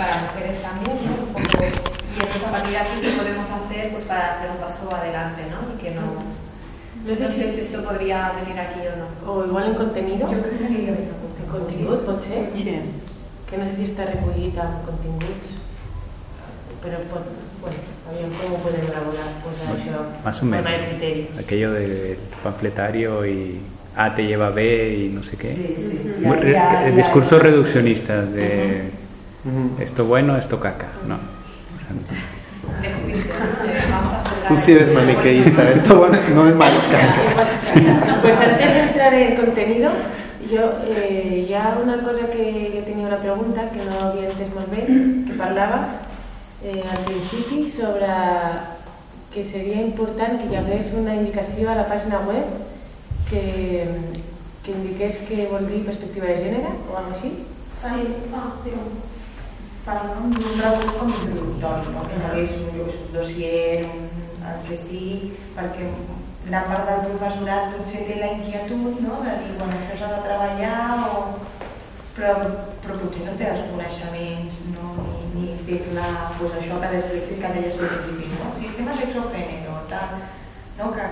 para mujeres también, ¿no? Un poco, y entonces a partir de aquí qué podemos hacer pues para hacer un paso adelante, ¿no? Y que no, no sé si esto podría venir aquí o no. O igual en contenido. Jo crec que En contingut, pot ser? Sí. Que no sé si està recollit en continguts, però pot, bueno, aviam com ho podem elaborar, posar això, Más o menos. el criteri. Aquello del panfletario y A te lleva B y no sé qué. Sí, sí. Muy Ya- re- ya- el ya- discurso reduccionista de Esto bueno, esto caca. No. O Tú sí eres maniqueísta, esto bueno, no es malo. Pues antes de entrar en contenido, jo eh, ha una cosa que jo tenia una pregunta que no molt bé, que parlaves eh, al principi sobre que seria important que hi hagués una indicació a la pàgina web que, que indiqués que vol dir perspectiva de gènere o alguna així. Sí, ah, per un, recurs com introductori, no? que no hagués un, dossier, un, el que sigui, perquè gran part del professorat potser té la inquietud no? de dir, bueno, això s'ha de treballar, o... però, però potser no té els coneixements no? ni, ni fer-la, pues això que després que deies al principi, no? sistema sexogènere, tal, no? que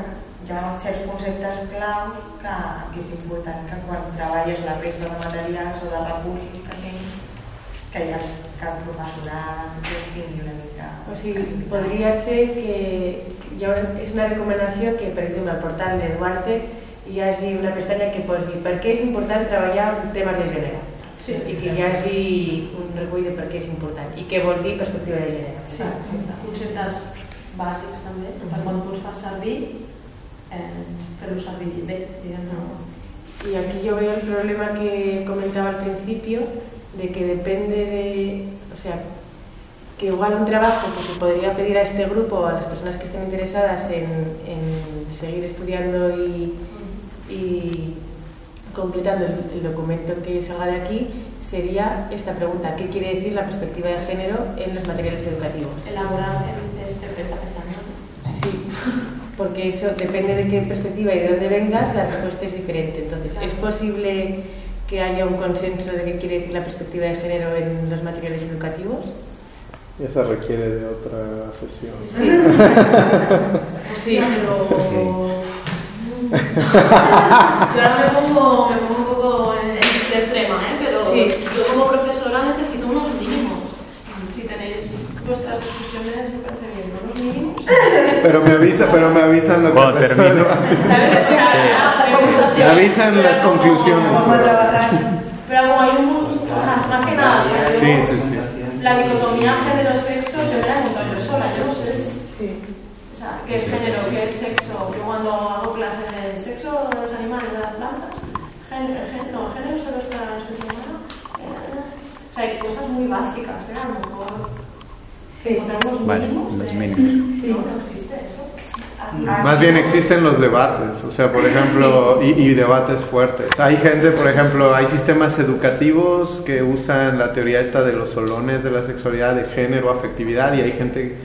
hi ha certs conceptes claus que, que és important que quan treballes la resta de materials o de recursos que que ja els, que el professorat els tingui una mica O sigui, podria ser que hi ha, és una recomanació que, per exemple, al portal de Duarte hi hagi una pestanya que posi per què és important treballar en temes de gènere. Sí, I que hi hagi un recull de per què és important i què vol dir perspectiva de gènere. Sí, sí. conceptes bàsics també, per quan tu els fas servir, eh, fer-los servir bé, diguem-ne. Y aquí yo veo el problema que comentaba al principio, de que depende de, o sea, que igual un trabajo que se podría pedir a este grupo, a las personas que estén interesadas en, en seguir estudiando y, y completando el, el documento que salga de aquí, sería esta pregunta, ¿qué quiere decir la perspectiva de género en los materiales educativos? Elaborar el- este, esta pestaña. Sí, porque eso depende de qué perspectiva y de dónde vengas, la respuesta es diferente. Entonces, ¿es posible que haya un consenso de qué quiere decir la perspectiva de género en los materiales educativos? Esa requiere de otra sesión. Sí, pero... Yo ahora me pongo, me pongo un poco en- de extrema, ¿eh? pero Sí. yo como profesora necesito unos mínimos. Si tenéis vuestras discusiones, me parece bien, ¿no? Unos mínimos. Pero me avisa, pero me avisan lo que Cuando pasó. termines. Me avisan las conclusiones. Pero como hay un... O sea, más que nada, Sí, sí, sí. la dicotomía género-sexo yo me la he montado yo sola, yo no sé sí. o sea, qué es género, qué es sexo. Yo cuando hago clases de sexo de los animales, de las plantas, género, género, no, género solo es para la especie humana. eh, o sea, hay cosas muy básicas, ¿eh? A lo mejor encontrar los Vale, mínimos. los de- mínimos. No, no existe eso. Más bien existen los debates, o sea, por ejemplo, y, y debates fuertes. Hay gente, por ejemplo, hay sistemas educativos que usan la teoría esta de los solones de la sexualidad, de género, afectividad, y hay gente,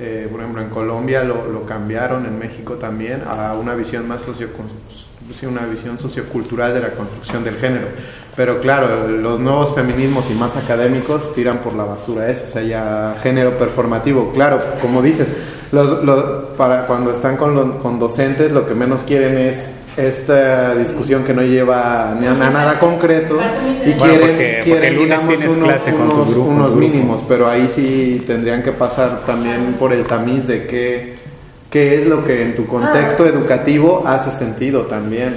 eh, por ejemplo, en Colombia lo, lo cambiaron, en México también, a una visión más socio una visión sociocultural de la construcción del género. Pero claro, los nuevos feminismos y más académicos tiran por la basura eso, o sea, ya género performativo. Claro, como dices, los, para cuando están con, con docentes lo que menos quieren es esta discusión que no lleva ni a, a nada concreto y Bueno, quieren, porque- porque quieren el lunes digamos, tienes unos, clase con tu unos- grupo, unos grupo. mínimos, pero ahí sí tendrían que pasar también por el tamiz de qué, qué es lo que en tu contexto educativo hace sentido también.